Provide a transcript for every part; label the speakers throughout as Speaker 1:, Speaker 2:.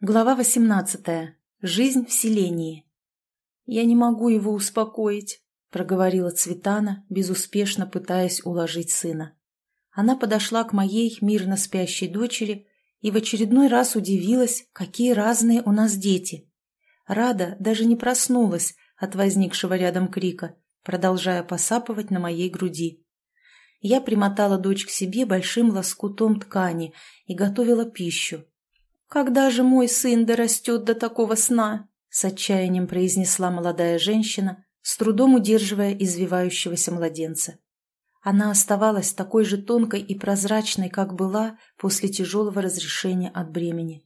Speaker 1: Глава 18. Жизнь в селении. «Я не могу его успокоить», — проговорила Цветана, безуспешно пытаясь уложить сына. Она подошла к моей мирно спящей дочери и в очередной раз удивилась, какие разные у нас дети. Рада даже не проснулась от возникшего рядом крика, продолжая посапывать на моей груди. Я примотала дочь к себе большим лоскутом ткани и готовила пищу, «Когда же мой сын дорастет до такого сна?» — с отчаянием произнесла молодая женщина, с трудом удерживая извивающегося младенца. Она оставалась такой же тонкой и прозрачной, как была после тяжелого разрешения от бремени.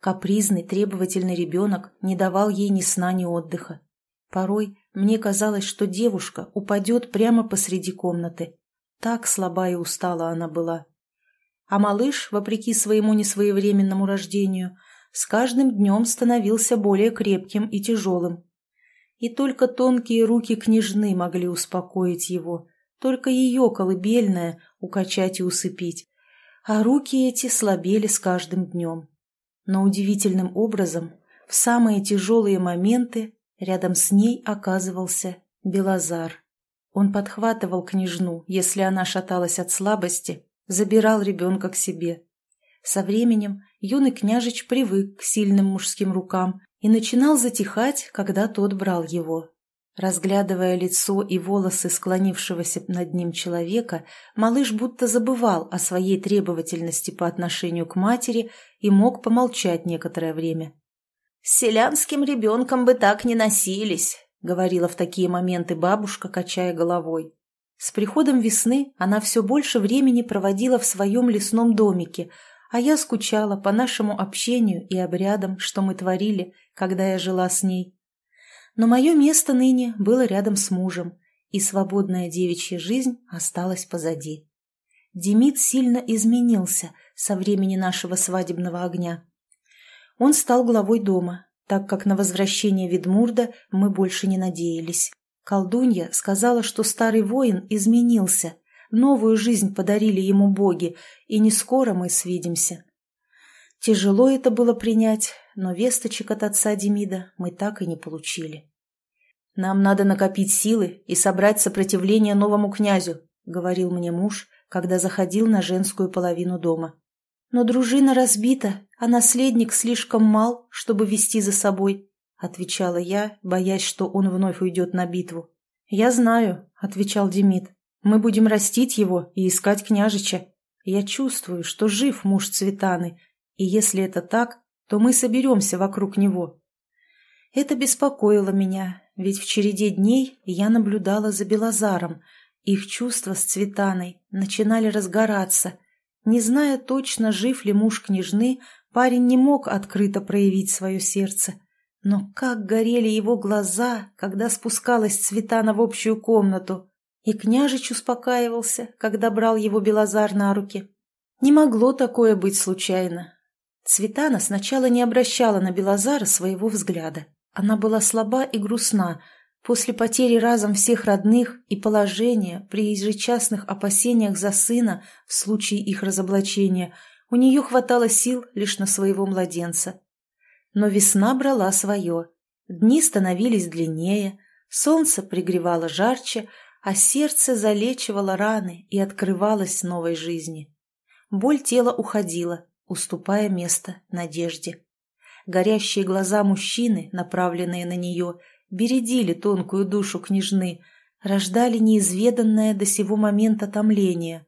Speaker 1: Капризный, требовательный ребенок не давал ей ни сна, ни отдыха. Порой мне казалось, что девушка упадет прямо посреди комнаты. Так слаба и устала она была а малыш, вопреки своему несвоевременному рождению, с каждым днем становился более крепким и тяжелым. И только тонкие руки княжны могли успокоить его, только ее колыбельная укачать и усыпить, а руки эти слабели с каждым днем. Но удивительным образом, в самые тяжелые моменты рядом с ней оказывался Белозар. Он подхватывал княжну, если она шаталась от слабости, забирал ребенка к себе. Со временем юный княжич привык к сильным мужским рукам и начинал затихать, когда тот брал его. Разглядывая лицо и волосы склонившегося над ним человека, малыш будто забывал о своей требовательности по отношению к матери и мог помолчать некоторое время. «С селянским ребенком бы так не носились», — говорила в такие моменты бабушка, качая головой. С приходом весны она все больше времени проводила в своем лесном домике, а я скучала по нашему общению и обрядам, что мы творили, когда я жила с ней. Но мое место ныне было рядом с мужем, и свободная девичья жизнь осталась позади. Демид сильно изменился со времени нашего свадебного огня. Он стал главой дома, так как на возвращение Ведмурда мы больше не надеялись. Колдунья сказала, что старый воин изменился, новую жизнь подарили ему боги, и не скоро мы свидимся. Тяжело это было принять, но весточек от отца Демида мы так и не получили. «Нам надо накопить силы и собрать сопротивление новому князю», — говорил мне муж, когда заходил на женскую половину дома. «Но дружина разбита, а наследник слишком мал, чтобы вести за собой. — отвечала я, боясь, что он вновь уйдет на битву. «Я знаю», — отвечал Демид. «Мы будем растить его и искать княжича. Я чувствую, что жив муж Цветаны, и если это так, то мы соберемся вокруг него». Это беспокоило меня, ведь в череде дней я наблюдала за Белозаром. Их чувства с Цветаной начинали разгораться. Не зная точно, жив ли муж княжны, парень не мог открыто проявить свое сердце — но как горели его глаза, когда спускалась Цветана в общую комнату, и княжич успокаивался, когда брал его Белозар на руки. Не могло такое быть случайно. Цветана сначала не обращала на Белозара своего взгляда. Она была слаба и грустна. После потери разом всех родных и положения при ежечасных опасениях за сына в случае их разоблачения у нее хватало сил лишь на своего младенца. Но весна брала свое. Дни становились длиннее, солнце пригревало жарче, а сердце залечивало раны и открывалось новой жизни. Боль тела уходила, уступая место надежде. Горящие глаза мужчины, направленные на нее, бередили тонкую душу княжны, рождали неизведанное до сего момента томление.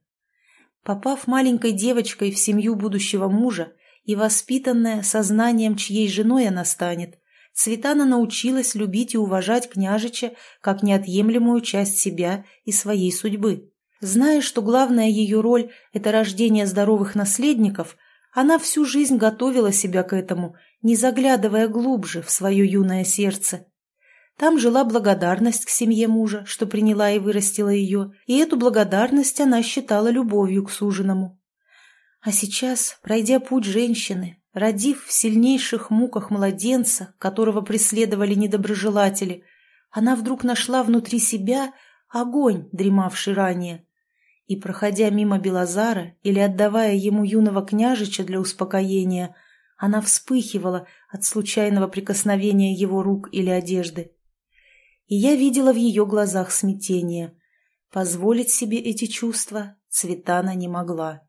Speaker 1: Попав маленькой девочкой в семью будущего мужа, и воспитанная сознанием, чьей женой она станет, Цветана научилась любить и уважать княжича как неотъемлемую часть себя и своей судьбы. Зная, что главная ее роль – это рождение здоровых наследников, она всю жизнь готовила себя к этому, не заглядывая глубже в свое юное сердце. Там жила благодарность к семье мужа, что приняла и вырастила ее, и эту благодарность она считала любовью к суженому. А сейчас, пройдя путь женщины, родив в сильнейших муках младенца, которого преследовали недоброжелатели, она вдруг нашла внутри себя огонь, дремавший ранее. И, проходя мимо Белозара или отдавая ему юного княжича для успокоения, Она вспыхивала от случайного прикосновения его рук или одежды. И я видела в ее глазах смятение. Позволить себе эти чувства Цветана не могла.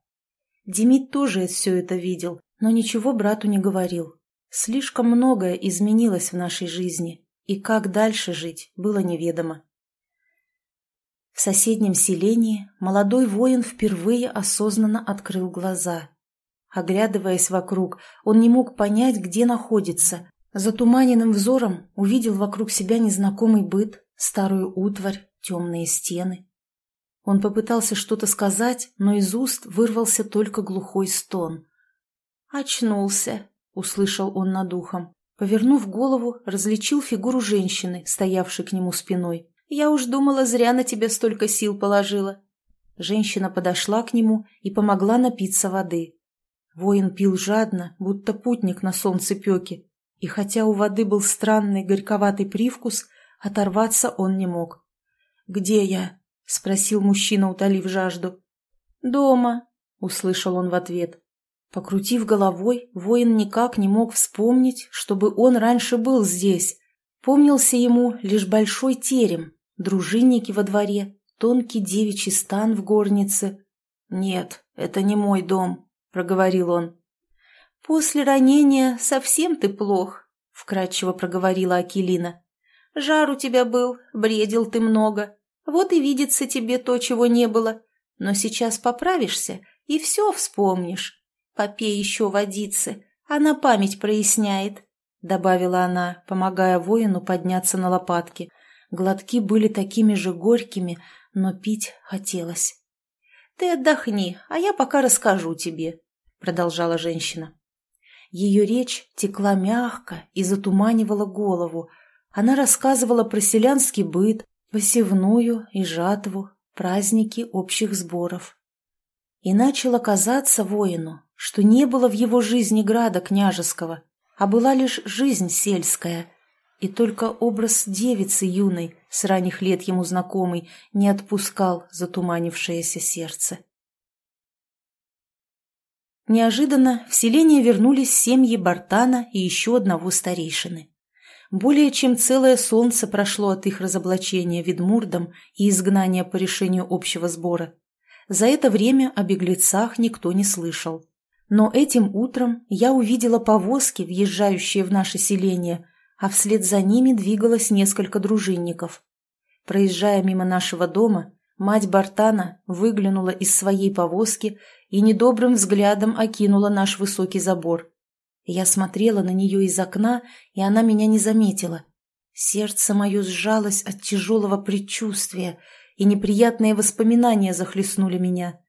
Speaker 1: Демид тоже все это видел, но ничего брату не говорил. Слишком многое изменилось в нашей жизни, и как дальше жить, было неведомо. В соседнем селении молодой воин впервые осознанно открыл глаза. Оглядываясь вокруг, он не мог понять, где находится. Затуманенным взором увидел вокруг себя незнакомый быт, старую утварь, темные стены. Он попытался что-то сказать, но из уст вырвался только глухой стон. «Очнулся», — услышал он над ухом. Повернув голову, различил фигуру женщины, стоявшей к нему спиной. «Я уж думала, зря на тебя столько сил положила». Женщина подошла к нему и помогла напиться воды. Воин пил жадно, будто путник на солнцепеке, и хотя у воды был странный горьковатый привкус, оторваться он не мог. «Где я?» — спросил мужчина, утолив жажду. «Дома», — услышал он в ответ. Покрутив головой, воин никак не мог вспомнить, чтобы он раньше был здесь. Помнился ему лишь большой терем, дружинники во дворе, тонкий девичий стан в горнице. «Нет, это не мой дом», — проговорил он. «После ранения совсем ты плох», — вкратчиво проговорила Акелина. «Жар у тебя был, бредил ты много. Вот и видится тебе то, чего не было. Но сейчас поправишься и все вспомнишь. «Попей еще водицы, она память проясняет», — добавила она, помогая воину подняться на лопатки. Глотки были такими же горькими, но пить хотелось. «Ты отдохни, а я пока расскажу тебе», — продолжала женщина. Ее речь текла мягко и затуманивала голову. Она рассказывала про селянский быт, посевную и жатву, праздники общих сборов. И начало казаться воину, что не было в его жизни града княжеского, а была лишь жизнь сельская, и только образ девицы юной, с ранних лет ему знакомый, не отпускал затуманившееся сердце. Неожиданно в селение вернулись семьи Бартана и еще одного старейшины. Более чем целое солнце прошло от их разоблачения Ведмурдом и изгнания по решению общего сбора. За это время о беглецах никто не слышал. Но этим утром я увидела повозки, въезжающие в наше селение, а вслед за ними двигалось несколько дружинников. Проезжая мимо нашего дома, мать Бартана выглянула из своей повозки и недобрым взглядом окинула наш высокий забор. Я смотрела на нее из окна, и она меня не заметила. Сердце мое сжалось от тяжелого предчувствия, и неприятные воспоминания захлестнули меня.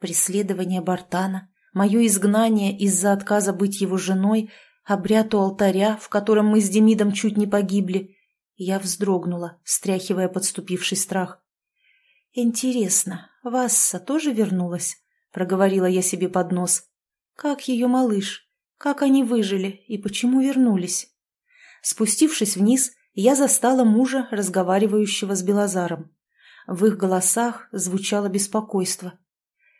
Speaker 1: Преследование Бартана, мое изгнание из-за отказа быть его женой, обряд у алтаря, в котором мы с Демидом чуть не погибли. Я вздрогнула, стряхивая подступивший страх. «Интересно, Васса тоже вернулась?» — проговорила я себе под нос. «Как ее малыш? Как они выжили и почему вернулись?» Спустившись вниз, я застала мужа, разговаривающего с Белозаром. В их голосах звучало беспокойство.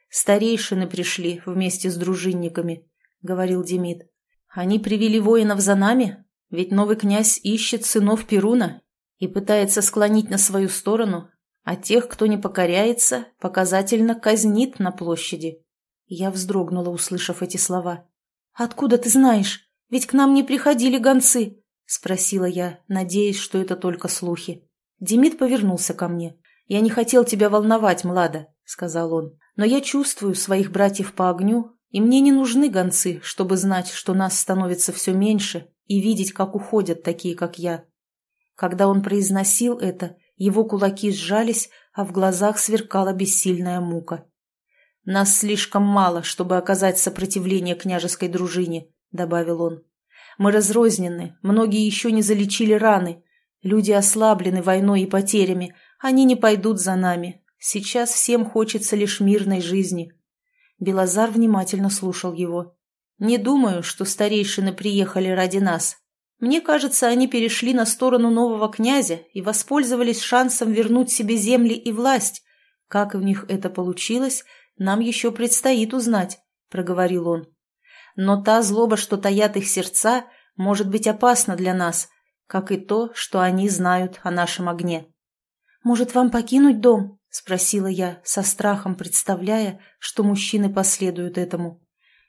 Speaker 1: «Старейшины пришли вместе с дружинниками», — говорил Демид. «Они привели воинов за нами, ведь новый князь ищет сынов Перуна и пытается склонить на свою сторону, а тех, кто не покоряется, показательно казнит на площади». Я вздрогнула, услышав эти слова. «Откуда ты знаешь? Ведь к нам не приходили гонцы», — спросила я, надеясь, что это только слухи. Демид повернулся ко мне. «Я не хотел тебя волновать, Млада», — сказал он. Но я чувствую своих братьев по огню, и мне не нужны гонцы, чтобы знать, что нас становится все меньше, и видеть, как уходят такие, как я. Когда он произносил это, его кулаки сжались, а в глазах сверкала бессильная мука. «Нас слишком мало, чтобы оказать сопротивление княжеской дружине», — добавил он. «Мы разрознены, многие еще не залечили раны. Люди ослаблены войной и потерями, они не пойдут за нами, Сейчас всем хочется лишь мирной жизни. Белозар внимательно слушал его. Не думаю, что старейшины приехали ради нас. Мне кажется, они перешли на сторону нового князя и воспользовались шансом вернуть себе земли и власть. Как в них это получилось, нам еще предстоит узнать, — проговорил он. Но та злоба, что таят их сердца, может быть опасна для нас, как и то, что они знают о нашем огне. «Может, вам покинуть дом?» — спросила я, со страхом представляя, что мужчины последуют этому.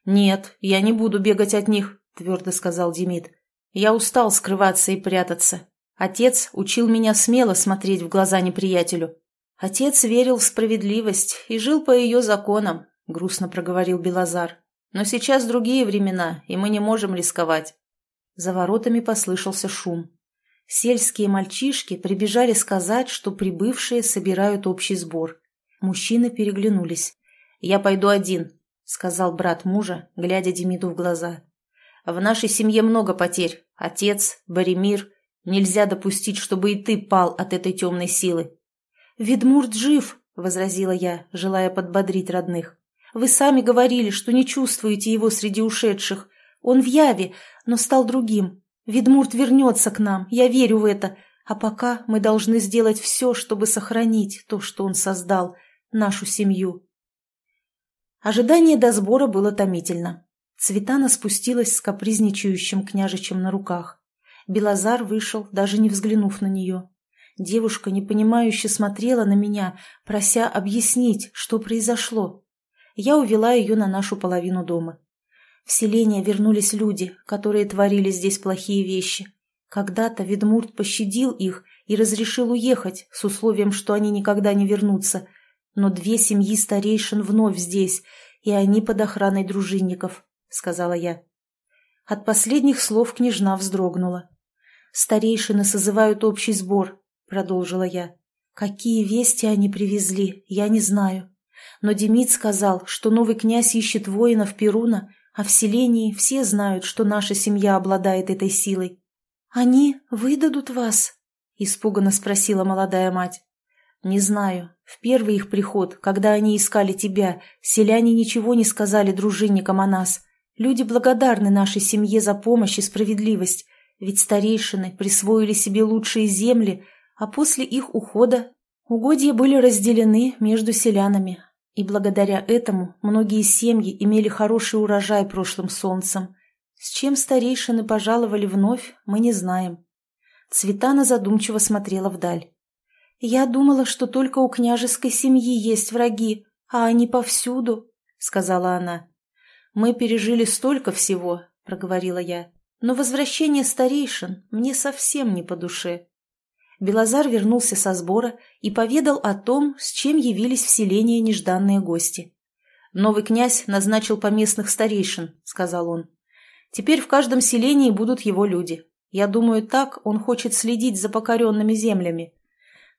Speaker 1: «Нет, я не буду бегать от них», — твердо сказал Демид. «Я устал скрываться и прятаться. Отец учил меня смело смотреть в глаза неприятелю. Отец верил в справедливость и жил по ее законам», — грустно проговорил Белозар. «Но сейчас другие времена, и мы не можем рисковать». За воротами послышался шум. Сельские мальчишки прибежали сказать, что прибывшие собирают общий сбор. Мужчины переглянулись. «Я пойду один», — сказал брат мужа, глядя Демиду в глаза. «В нашей семье много потерь. Отец, Боремир. Нельзя допустить, чтобы и ты пал от этой темной силы». «Ведмурт жив», — возразила я, желая подбодрить родных. «Вы сами говорили, что не чувствуете его среди ушедших. Он в яве, но стал другим. Ведмурт вернется к нам, я верю в это. А пока мы должны сделать все, чтобы сохранить то, что он создал, нашу семью. Ожидание до сбора было томительно. Цветана спустилась с капризничающим княжичем на руках. Белозар вышел, даже не взглянув на нее. Девушка непонимающе смотрела на меня, прося объяснить, что произошло. Я увела ее на нашу половину дома. В селение вернулись люди, которые творили здесь плохие вещи. Когда-то Ведмурт пощадил их и разрешил уехать с условием, что они никогда не вернутся. Но две семьи старейшин вновь здесь, и они под охраной дружинников, — сказала я. От последних слов княжна вздрогнула. «Старейшины созывают общий сбор», — продолжила я. «Какие вести они привезли, я не знаю. Но Демид сказал, что новый князь ищет воинов Перуна а в селении все знают, что наша семья обладает этой силой. «Они выдадут вас?» – испуганно спросила молодая мать. «Не знаю. В первый их приход, когда они искали тебя, селяне ничего не сказали дружинникам о нас. Люди благодарны нашей семье за помощь и справедливость, ведь старейшины присвоили себе лучшие земли, а после их ухода угодья были разделены между селянами, и благодаря этому многие семьи имели хороший урожай прошлым солнцем. С чем старейшины пожаловали вновь, мы не знаем. Цветана задумчиво смотрела вдаль. «Я думала, что только у княжеской семьи есть враги, а они повсюду», — сказала она. «Мы пережили столько всего», — проговорила я, «но возвращение старейшин мне совсем не по душе». Белозар вернулся со сбора и поведал о том, с чем явились в селение нежданные гости. «Новый князь назначил поместных старейшин», — сказал он. «Теперь в каждом селении будут его люди. Я думаю, так он хочет следить за покоренными землями.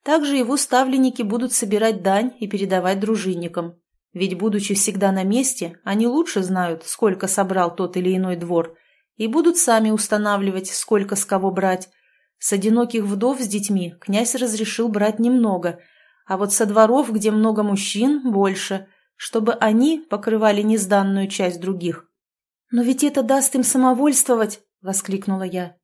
Speaker 1: Также его ставленники будут собирать дань и передавать дружинникам. Ведь, будучи всегда на месте, они лучше знают, сколько собрал тот или иной двор, и будут сами устанавливать, сколько с кого брать, с одиноких вдов с детьми князь разрешил брать немного, а вот со дворов, где много мужчин, больше, чтобы они покрывали незданную часть других. «Но ведь это даст им самовольствовать!» — воскликнула я.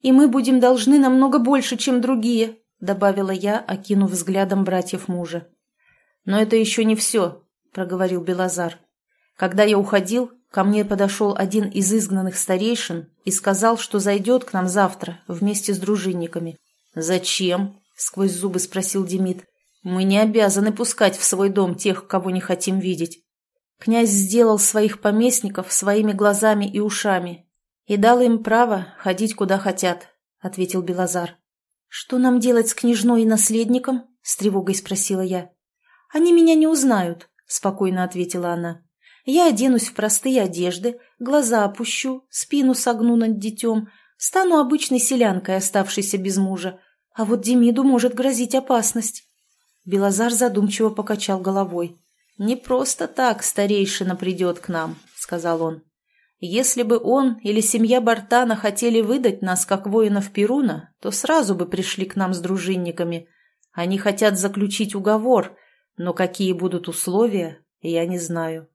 Speaker 1: «И мы будем должны намного больше, чем другие», — добавила я, окинув взглядом братьев мужа. «Но это еще не все», — проговорил Белозар. «Когда я уходил, Ко мне подошел один из изгнанных старейшин и сказал, что зайдет к нам завтра вместе с дружинниками. «Зачем?» — сквозь зубы спросил Демид. «Мы не обязаны пускать в свой дом тех, кого не хотим видеть». Князь сделал своих поместников своими глазами и ушами и дал им право ходить куда хотят, — ответил Белозар. «Что нам делать с княжной и наследником?» — с тревогой спросила я. «Они меня не узнают», — спокойно ответила она. Я оденусь в простые одежды, глаза опущу, спину согну над детем, стану обычной селянкой, оставшейся без мужа. А вот Демиду может грозить опасность. Белозар задумчиво покачал головой. «Не просто так старейшина придет к нам», — сказал он. «Если бы он или семья Бартана хотели выдать нас как воинов Перуна, то сразу бы пришли к нам с дружинниками. Они хотят заключить уговор, но какие будут условия, я не знаю».